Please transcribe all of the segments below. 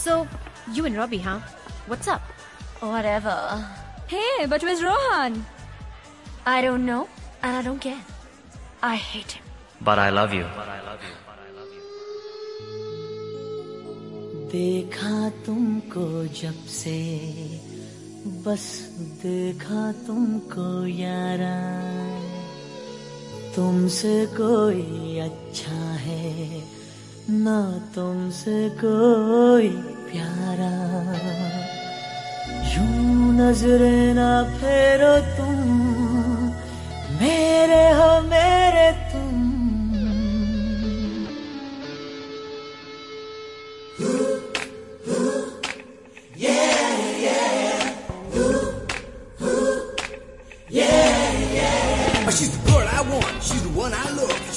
So, you and Robbie, huh? What's up? Whatever. Hey, but where's Rohan? I don't know, and I don't care. I hate him. But I love you. देखा तुमको जब से बस देखा तुमको यारा तुमसे कोई अच्छा है ना तुमसे कोई प्यारा। यूँ नजरे ना फेरो तुम मेरे हो मेरे तुम।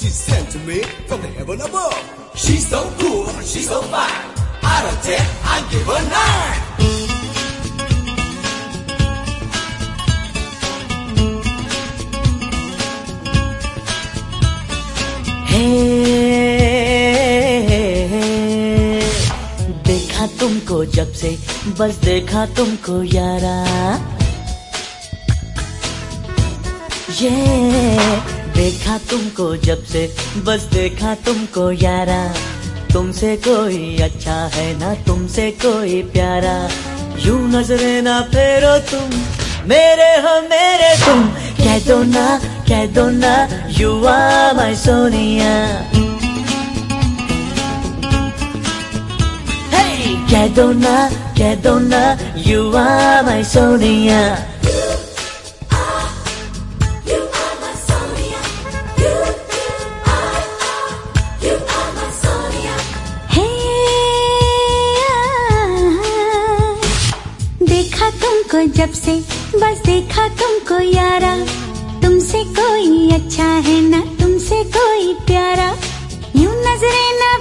She's sent to me from the heaven above. She's so cool, she's so fine. Out of ten, I give her nine. देखा तुमको जब से बस देखा तुमको यारा ये देखा तुमको जब से, बस देखा तुमको यारा। तुमसे कोई अच्छा है ना, तुमसे कोई प्यारा। यूँ नजरे ना फेरो तुम, मेरे हो मेरे तुम। कह दो ना, कह दो ना यू आर माय सोनिया। कह दो ना, कह दो ना यू आर माय सोनिया। तुमको जब से बस देखा तुमको यारा। तुमसे कोई अच्छा है ना, तुमसे कोई प्यारा। यूँ नजरे ना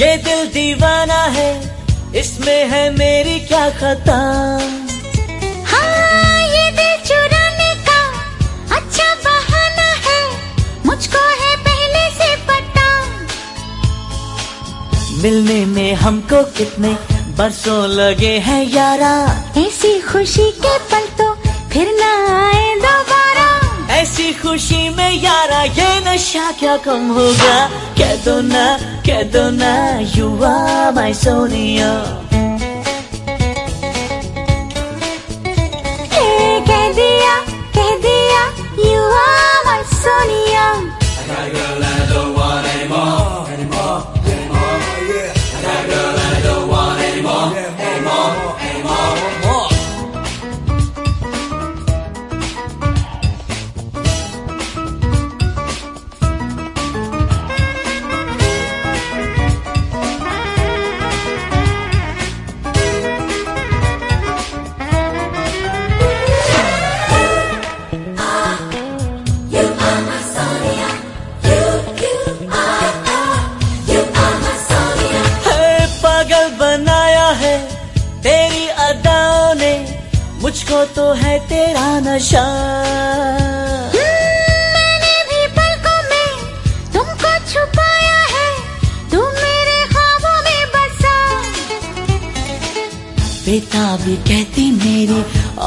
ये दिल दीवाना है इसमें है मेरी क्या खता? हाँ ये दिल चुराने का अच्छा बहाना है मुझको है पहले से पता। मिलने में हमको कितने बरसों लगे हैं यारा? ऐसी खुशी के पल तो नशा क्या कम होगा? कह दो ना कह दो ना यू आर माय सोनिया मुझको तो है तेरा नशा। मैंने भी पलकों में तुमको छुपाया है तुम मेरे ख्वाबों में बसा। बेताबी कहती मेरी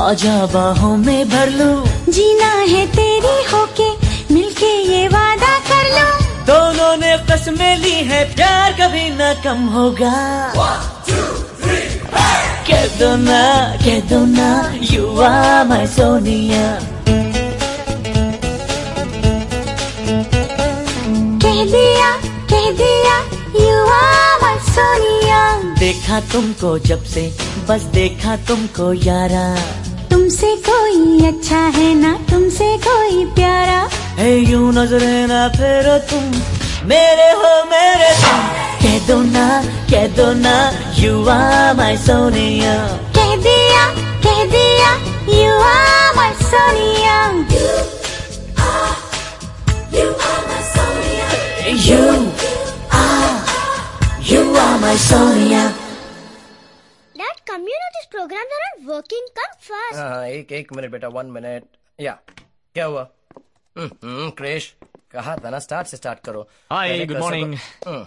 आजा बाहों में भर लूँ। जीना है तेरी होके मिलके ये वादा कर लो। दोनों ने कसमें ली है प्यार कभी न कम होगा। One, two, दो ना यू आर माय सोनिया कह दिया कह दिया यू आर माय सोनिया देखा तुमको जब से बस देखा तुमको यारा। तुमसे कोई अच्छा है ना तुमसे कोई प्यारा। है यूँ नजरे ना फेरो तुम मेरे हो मेरे तुम। कह दो ना कह दो ना यू आर माय सोनिया कह दिया कह दिया you are my Sonia You are, you are my Sonia. Dad, come you know these programs are not working. Come fast. हाँ एक एक मिनट बेटा वन मिनट या क्या हुआ हम्म, हम्म, क्रेश कहा था ना स्टार्ट से स्टार्ट करो Hi, पहले good cursor को- morning. हम्म,